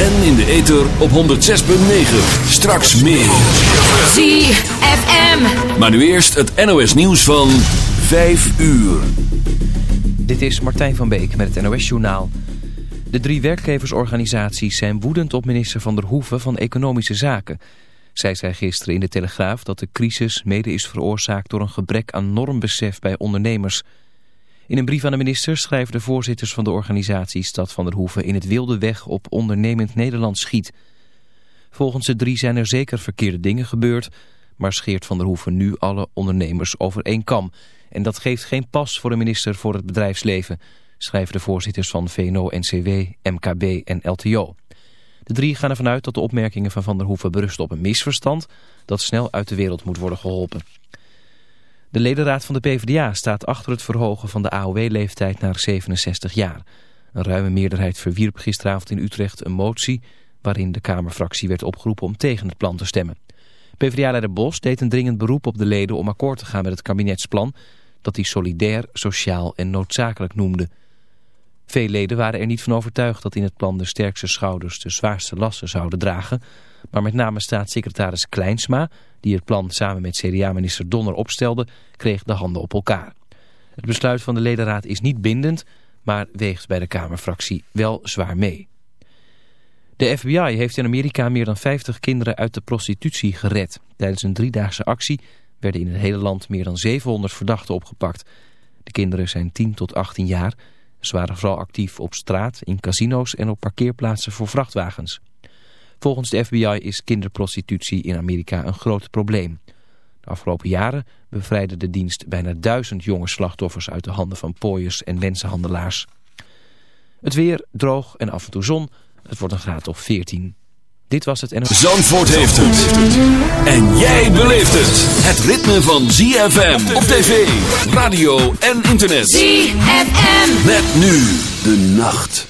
En in de ether op 106.9. Straks meer. ZFM. Maar nu eerst het NOS nieuws van 5 uur. Dit is Martijn van Beek met het NOS Journaal. De drie werkgeversorganisaties zijn woedend op minister Van der Hoeven van Economische Zaken. Zij zei gisteren in de Telegraaf dat de crisis mede is veroorzaakt door een gebrek aan normbesef bij ondernemers. In een brief aan de minister schrijven de voorzitters van de organisaties dat Van der Hoeven in het wilde weg op ondernemend Nederland schiet. Volgens de drie zijn er zeker verkeerde dingen gebeurd, maar scheert Van der Hoeven nu alle ondernemers over één kam. En dat geeft geen pas voor de minister voor het bedrijfsleven, schrijven de voorzitters van VNO-NCW, MKB en LTO. De drie gaan ervan uit dat de opmerkingen van Van der Hoeven berusten op een misverstand dat snel uit de wereld moet worden geholpen. De ledenraad van de PvdA staat achter het verhogen van de AOW-leeftijd naar 67 jaar. Een ruime meerderheid verwierp gisteravond in Utrecht een motie waarin de Kamerfractie werd opgeroepen om tegen het plan te stemmen. PvdA-leider Bos deed een dringend beroep op de leden om akkoord te gaan met het kabinetsplan dat hij solidair, sociaal en noodzakelijk noemde. Veel leden waren er niet van overtuigd dat in het plan de sterkste schouders de zwaarste lasten zouden dragen. Maar met name staatssecretaris Kleinsma, die het plan samen met CDA-minister Donner opstelde, kreeg de handen op elkaar. Het besluit van de ledenraad is niet bindend, maar weegt bij de Kamerfractie wel zwaar mee. De FBI heeft in Amerika meer dan 50 kinderen uit de prostitutie gered. Tijdens een driedaagse actie werden in het hele land meer dan 700 verdachten opgepakt. De kinderen zijn 10 tot 18 jaar. Ze waren vooral actief op straat, in casino's en op parkeerplaatsen voor vrachtwagens. Volgens de FBI is kinderprostitutie in Amerika een groot probleem. De afgelopen jaren bevrijdde de dienst bijna duizend jonge slachtoffers uit de handen van pooiers en mensenhandelaars. Het weer droog en af en toe zon. Het wordt een graad of 14. Dit was het en... Zandvoort heeft het. En jij beleeft het. Het ritme van ZFM op tv, radio en internet. ZFM. Met nu de nacht.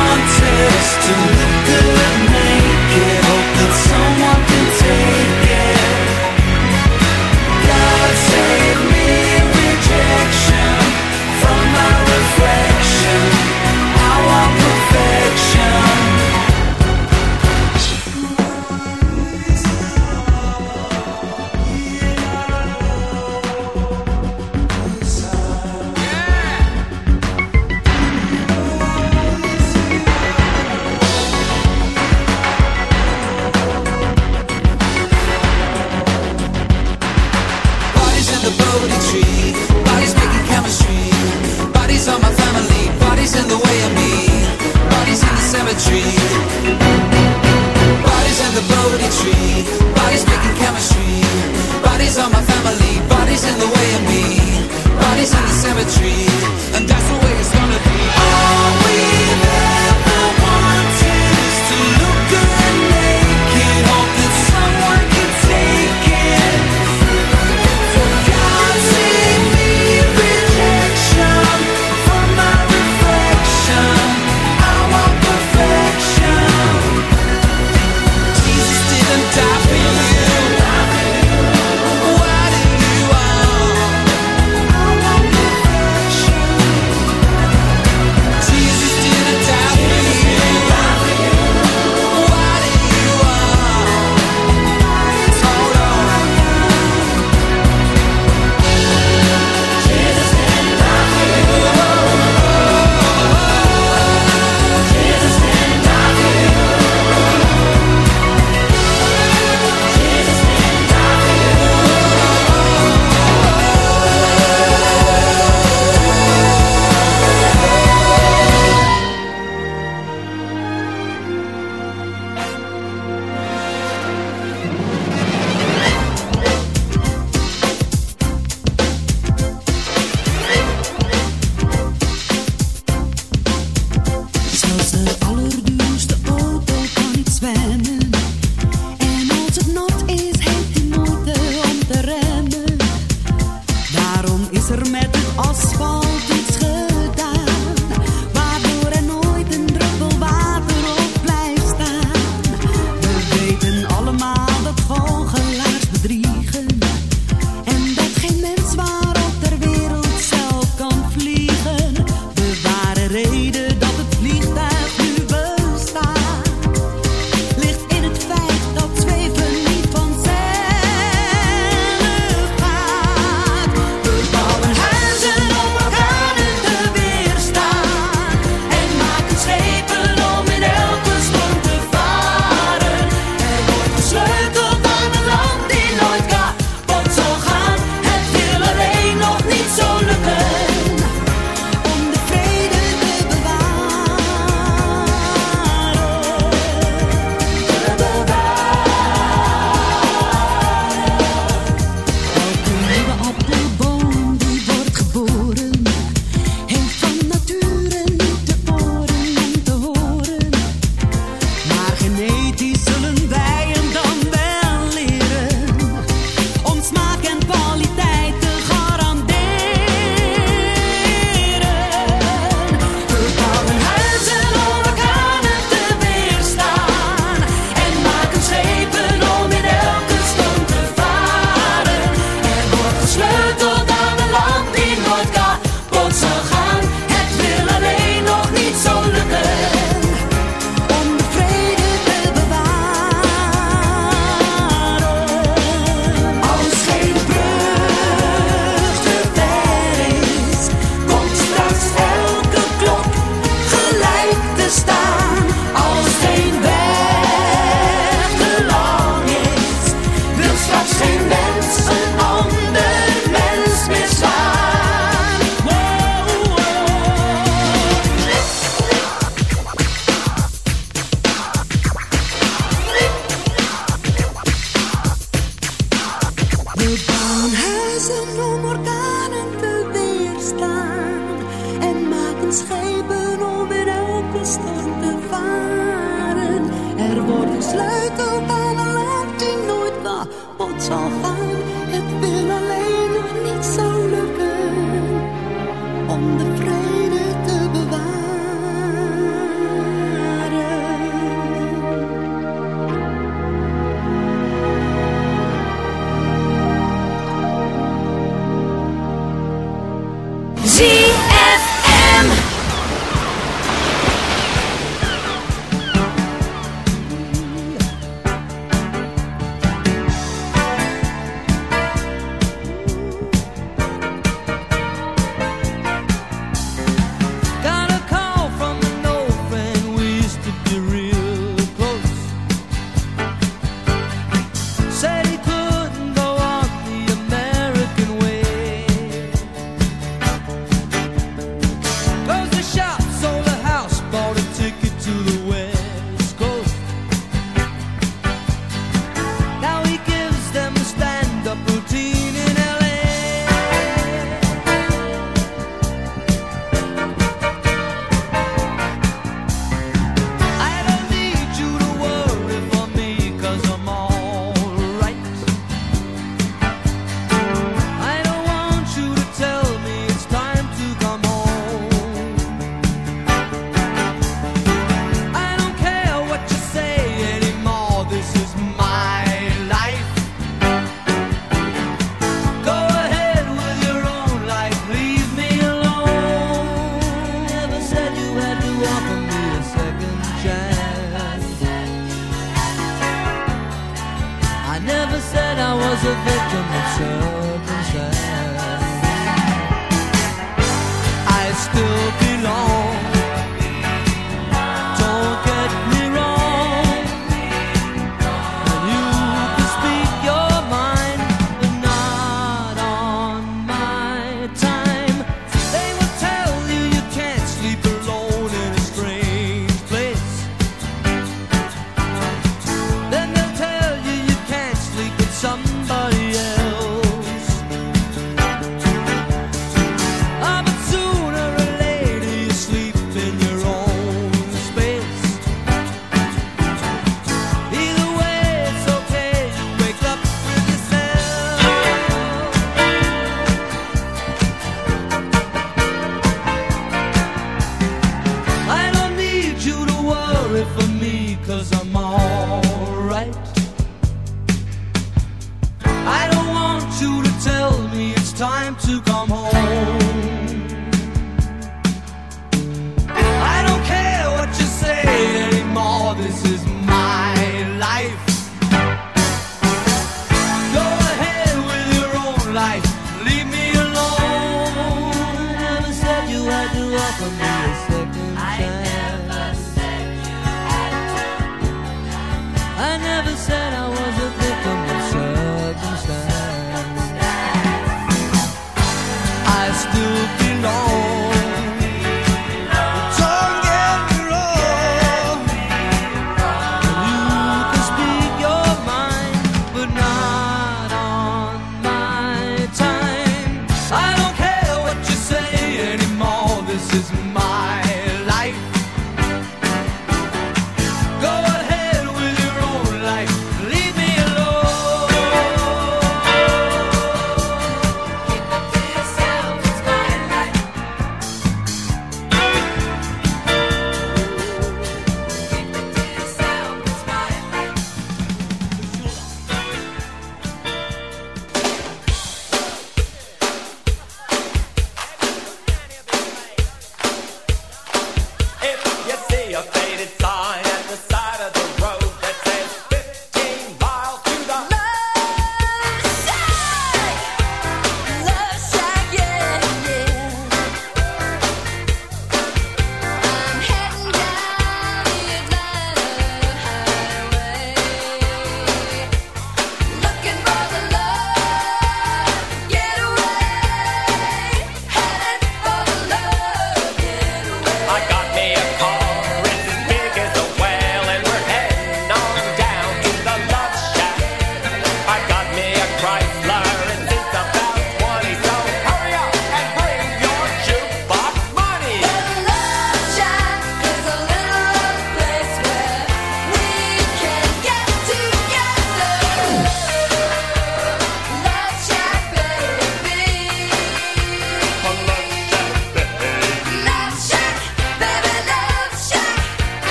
someone can take it. God save me.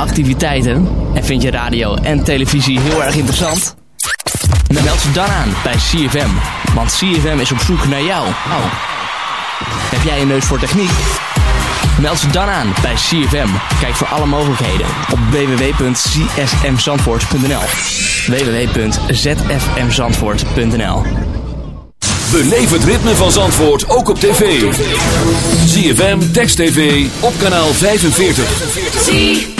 Activiteiten? En vind je radio en televisie heel erg interessant? Dan meld ze dan aan bij CFM. Want CFM is op zoek naar jou. Oh. Heb jij een neus voor techniek? Meld ze dan aan bij CFM. Kijk voor alle mogelijkheden op www.csmzandvoort.nl www.zfmzandvoort.nl Beleef het ritme van Zandvoort ook op tv. ZFM, Text TV, op kanaal 45.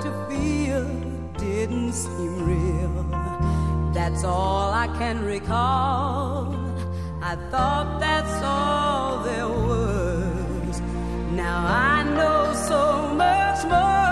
to feel, didn't seem real. That's all I can recall. I thought that's all there was. Now I know so much more.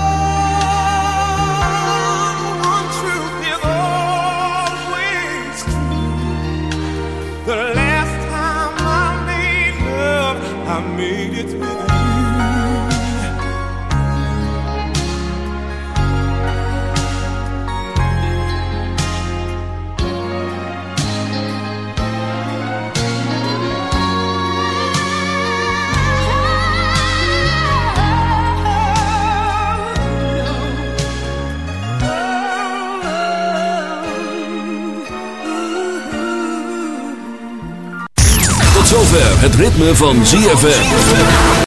me. Het ritme van ZFM.